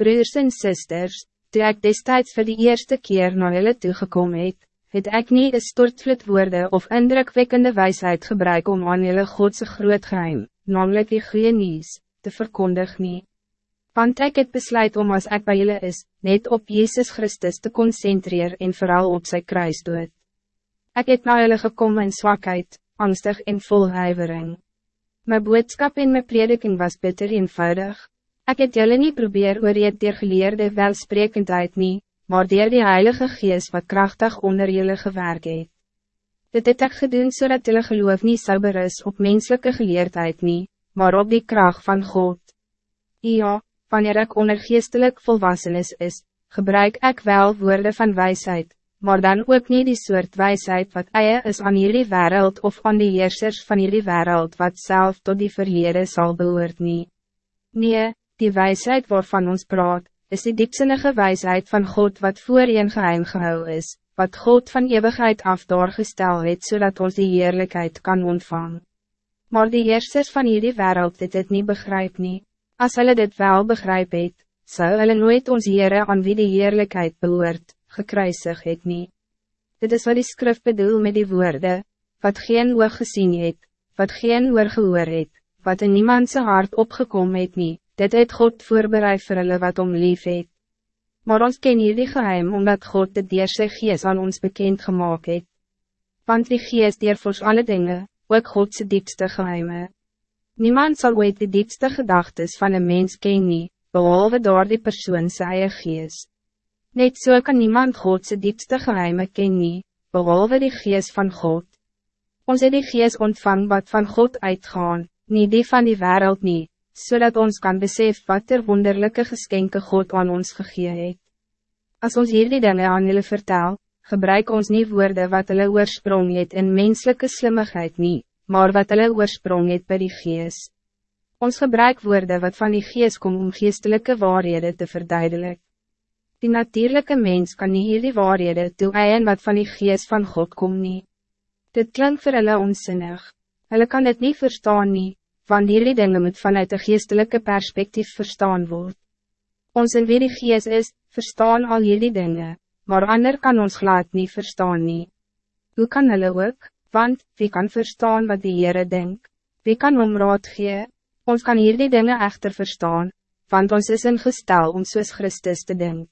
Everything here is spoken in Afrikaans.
Broers en sisters, toe ek destijds voor de eerste keer naar hulle toegekom het, het ek nie een stortvloed woorde of indrukwekkende wijsheid gebruik om aan julle Godse groot geheim, namelijk die goeie nieuws, te verkondig nie. Want ek het besluit om als ek bij julle is, net op Jezus Christus te concentreer en vooral op sy kruis dood. Ek het na julle gekom in zwakheid, angstig en vol huivering. My boodskap en my prediking was bitter eenvoudig. Ik het jullie niet probeer oor je dier geleerde welsprekendheid nie, maar dier die Heilige Geest wat krachtig onder jullie gewerkt het. Dit het ek gedoen zodat jullie geloof niet zou berus op menselijke geleerdheid nie, maar op die kracht van God. Ja, wanneer ik onder geestelijk volwassenes is, gebruik ik wel woorden van wijsheid, maar dan ook niet die soort wijsheid wat eie is aan jullie wereld of aan die heersers van jullie wereld wat zelf tot die verlede zal behoort nie. Nee, Die wijsheid waarvan ons praat, is die diepzinnige wijsheid van God wat voor een geheim gehou is, wat God van eeuwigheid af doorgestel het zodat ons die heerlijkheid kan ontvangen. Maar die heersers van hierdie wereld het dit niet begrijp nie. As hulle dit wel begrijp het, sou hulle nooit ons Heere aan wie die heerlijkheid behoort, gekruisig het nie. Dit is wat die skrif bedoel met die woorden, wat geen oog gezien het, wat geen oor gehoor het, wat in niemandse hart opgekomen het nie, dit het God voorbereid vir hulle wat om lief het. Maar ons ken hier die geheim, omdat God de Deerse gees aan ons bekend gemaakt het. Want die gees deervoors alle dingen, ook Godse diepste geheime. Niemand zal ooit de diepste gedachtes van een mens ken nie, behalve door die persoon sy eie gees. Net so kan niemand Godse diepste geheime ken nie, behalve die gees van God. Ons het die gees ontvang wat van God uitgaan, niet die van die wereld niet zodat ons kan besef wat er wonderlijke geschenken God aan ons gegee het. As ons hierdie dinge aan julle vertel, gebruik ons niet woorden wat hulle oorsprong het in menselijke slimmigheid niet, maar wat hulle oorsprong het by die gees. Ons gebruik woorden wat van die gees kom om geestelijke waarhede te verduidelijk. Die natuurlijke mens kan niet hierdie waarhede toe eien wat van die gees van God kom nie. Dit klinkt vir hulle onsinnig. Hulle kan dit niet verstaan nie, want hierdie dinge moet vanuit een geestelijke perspectief verstaan worden. Ons in wie die geest is, verstaan al hierdie dinge, maar ander kan ons glad niet verstaan nie. Hoe kan hulle ook, want, wie kan verstaan wat die Heere denk? Wie kan om raad gee? Ons kan hierdie dinge echter verstaan, want ons is in gestel om soos Christus te denken.